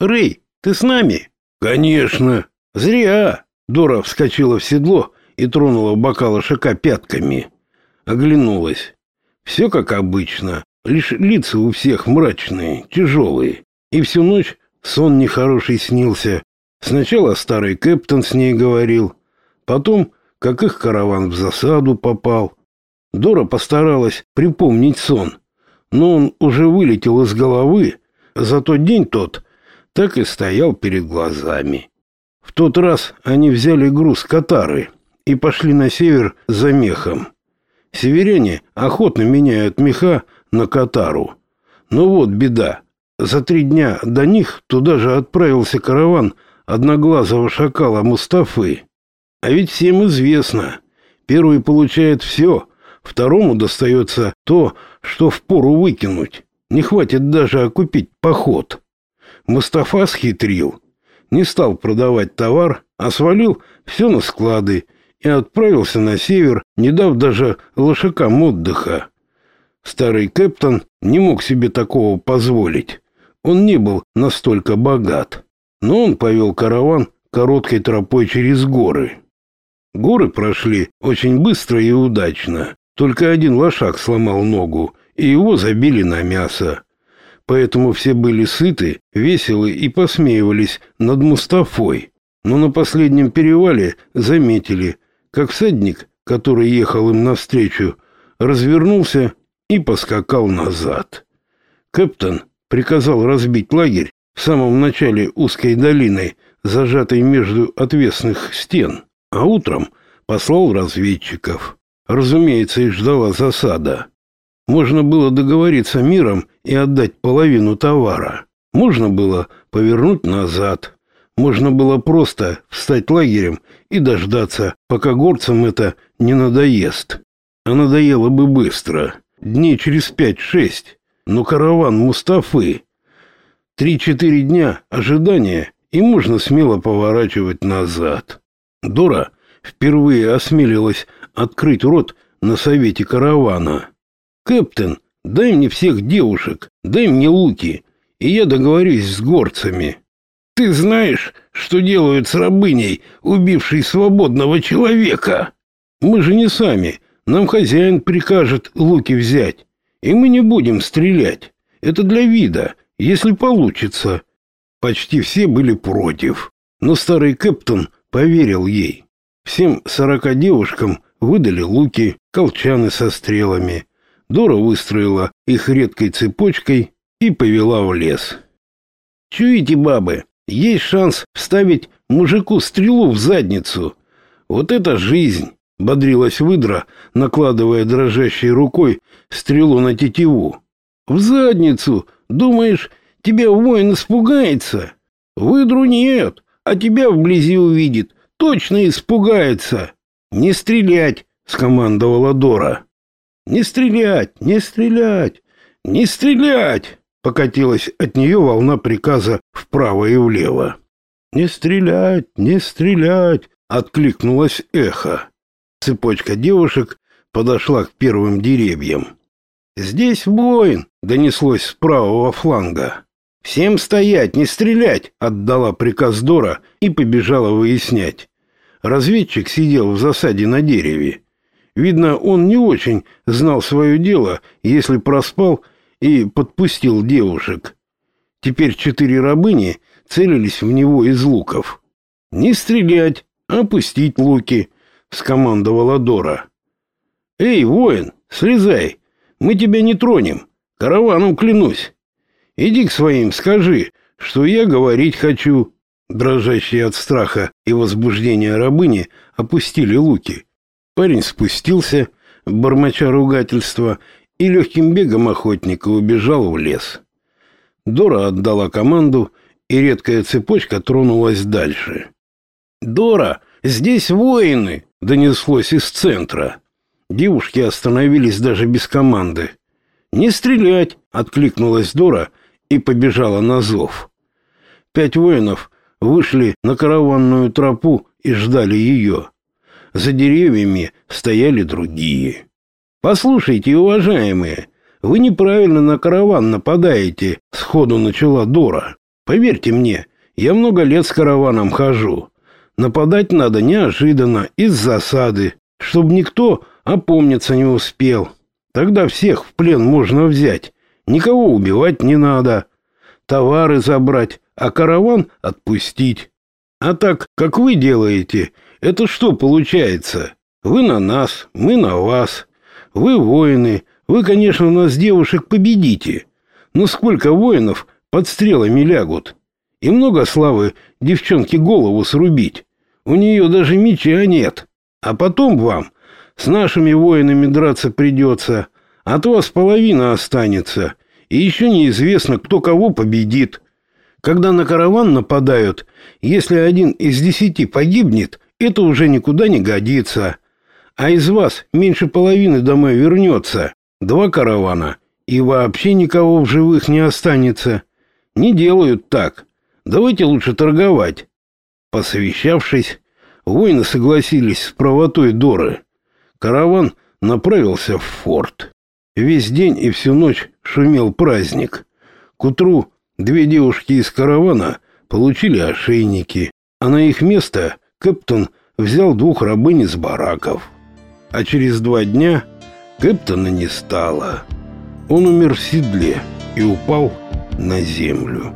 Рэй, ты с нами?» «Конечно!» «Зря!» Дора вскочила в седло и тронула бока лошака пятками. Оглянулась. Все как обычно, лишь лица у всех мрачные, тяжелые. И всю ночь сон нехороший снился. Сначала старый кэптон с ней говорил, потом, как их караван в засаду попал. Дора постаралась припомнить сон, но он уже вылетел из головы, зато день тот так и стоял перед глазами. В тот раз они взяли груз катары и пошли на север за мехом. Северяне охотно меняют меха на катару. Но вот беда. За три дня до них туда же отправился караван одноглазого шакала Мустафы. А ведь всем известно, первый получает все, второму достается то, что впору выкинуть. Не хватит даже окупить поход. Мустафа схитрил, не стал продавать товар, а свалил все на склады и отправился на север, не дав даже лошакам отдыха. Старый кэптон не мог себе такого позволить. Он не был настолько богат. Но он повел караван короткой тропой через горы. Горы прошли очень быстро и удачно. Только один лошак сломал ногу, и его забили на мясо. Поэтому все были сыты, веселы и посмеивались над Мустафой. Но на последнем перевале заметили, как всадник, который ехал им навстречу, развернулся и поскакал назад. Кэптон приказал разбить лагерь в самом начале узкой долины, зажатой между отвесных стен, а утром послал разведчиков. Разумеется, их ждала засада. Можно было договориться миром и отдать половину товара. Можно было повернуть назад. Можно было просто встать лагерем и дождаться, пока горцам это не надоест. А надоело бы быстро дней через пять-шесть, но караван Мустафы. Три-четыре дня ожидания, и можно смело поворачивать назад. Дора впервые осмелилась открыть рот на совете каравана. «Кэптен, дай мне всех девушек, дай мне луки, и я договорюсь с горцами». «Ты знаешь, что делают с рабыней, убившей свободного человека?» «Мы же не сами, нам хозяин прикажет луки взять, и мы не будем стрелять. Это для вида, если получится. Почти все были против, но старый кэптон поверил ей. Всем сорока девушкам выдали луки, колчаны со стрелами. Дора выстроила их редкой цепочкой и повела в лес. Чуете, бабы, есть шанс вставить мужику стрелу в задницу. Вот это жизнь бодрилась выдра, накладывая дрожащей рукой стрелу на тетиву. В задницу, думаешь, тебя воин испугается? Выдру нет, а тебя вблизи увидит, точно испугается. Не стрелять, скомандовала Дора. Не стрелять, не стрелять, не стрелять, покатилась от нее волна приказа вправо и влево. Не стрелять, не стрелять, откликнулось эхо. Цепочка девушек подошла к первым деревьям. «Здесь воин!» — донеслось с правого фланга. «Всем стоять, не стрелять!» — отдала приказ Дора и побежала выяснять. Разведчик сидел в засаде на дереве. Видно, он не очень знал свое дело, если проспал и подпустил девушек. Теперь четыре рабыни целились в него из луков. «Не стрелять, а опустить луки!» — скомандовала Дора. «Эй, воин, слезай! Мы тебя не тронем, караваном клянусь! Иди к своим, скажи, что я говорить хочу!» Дрожащие от страха и возбуждения рабыни опустили луки. Парень спустился, бормоча ругательства, и легким бегом охотника убежал в лес. Дора отдала команду, и редкая цепочка тронулась дальше. «Дора, здесь воины!» донеслось из центра. Девушки остановились даже без команды. «Не стрелять!» — откликнулась Дора и побежала на зов. Пять воинов вышли на караванную тропу и ждали ее. За деревьями стояли другие. «Послушайте, уважаемые, вы неправильно на караван нападаете», — сходу начала Дора. Поверьте мне, я много лет с караваном хожу. Нападать надо неожиданно, из засады, чтобы никто опомниться не успел. Тогда всех в плен можно взять. Никого убивать не надо. Товары забрать, а караван отпустить. А так, как вы делаете, это что получается? Вы на нас, мы на вас. Вы воины, вы, конечно, нас, девушек, победите. Но сколько воинов под стрелами лягут? И много славы девчонке голову срубить. У нее даже меча нет. А потом вам с нашими воинами драться придется. От вас половина останется. И еще неизвестно, кто кого победит. Когда на караван нападают, если один из десяти погибнет, это уже никуда не годится. А из вас меньше половины домой вернется. Два каравана, и вообще никого в живых не останется. Не делают так. Давайте лучше торговать. Посовещавшись, воины согласились с правотой Доры. Караван направился в форт. Весь день и всю ночь шумел праздник. К утру две девушки из каравана получили ошейники, а на их место Кэптон взял двух рабынь из бараков. А через два дня Кэптона не стало. Он умер в седле и упал на землю.